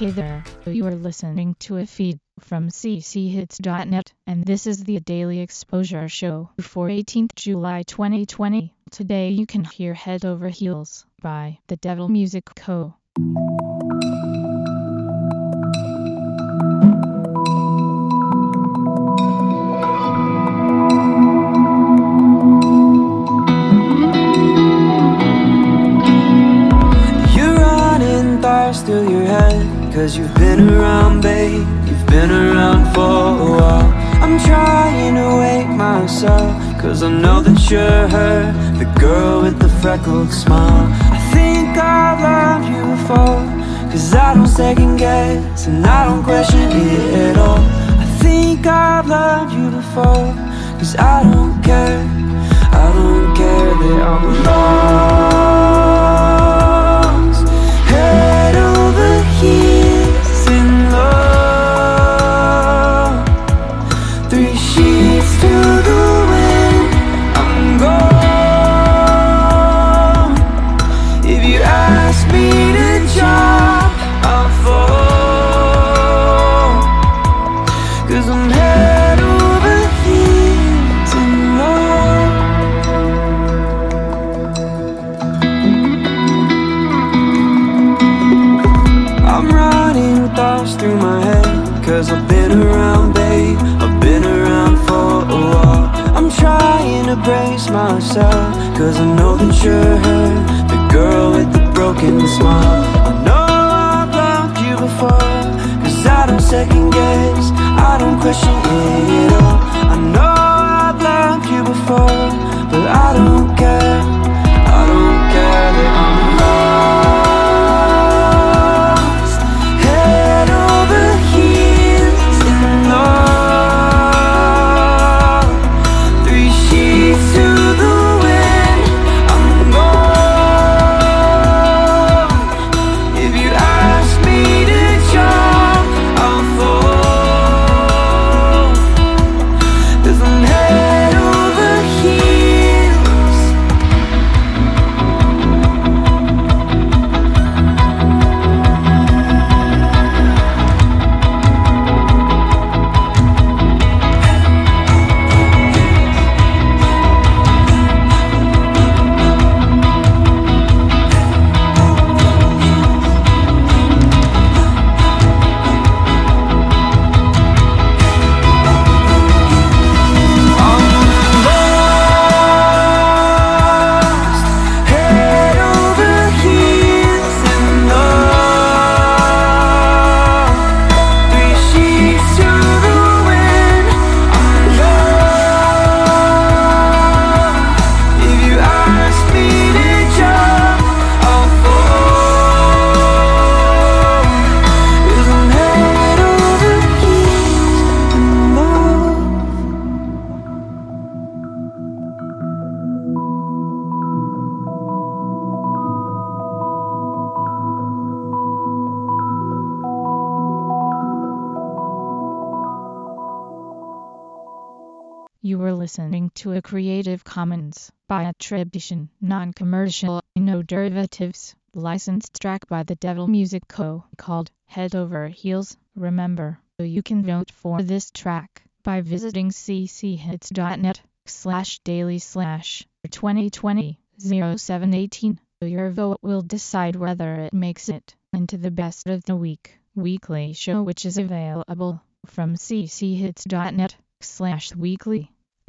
Hey there, you are listening to a feed from cchits.net, and this is the Daily Exposure Show for 18th July 2020. Today you can hear Head Over Heels by The Devil Music Co. Cause you've been around, babe. You've been around for a while. I'm trying to wake myself Cause I know that you're her The girl with the freckled smile. I think I've loved you before Cause I don't second guess And I don't question it at all. I think I've loved you before Cause I don't care. I don't care that I'm lost thoughts through my head Cause I've been around, babe. I've been around for a while. I'm trying to brace myself Cause I know that you're her The girl with the broken smile. I know I've loved you before Cause I don't second guess. I don't question You were listening to a Creative Commons by attribution, non-commercial, no derivatives, licensed track by The Devil Music Co. called Head Over Heels. Remember, you can vote for this track by visiting cchits.net slash daily slash 2020 0718. Your vote will decide whether it makes it into the best of the week weekly show which is available from cchits.net slash weekly.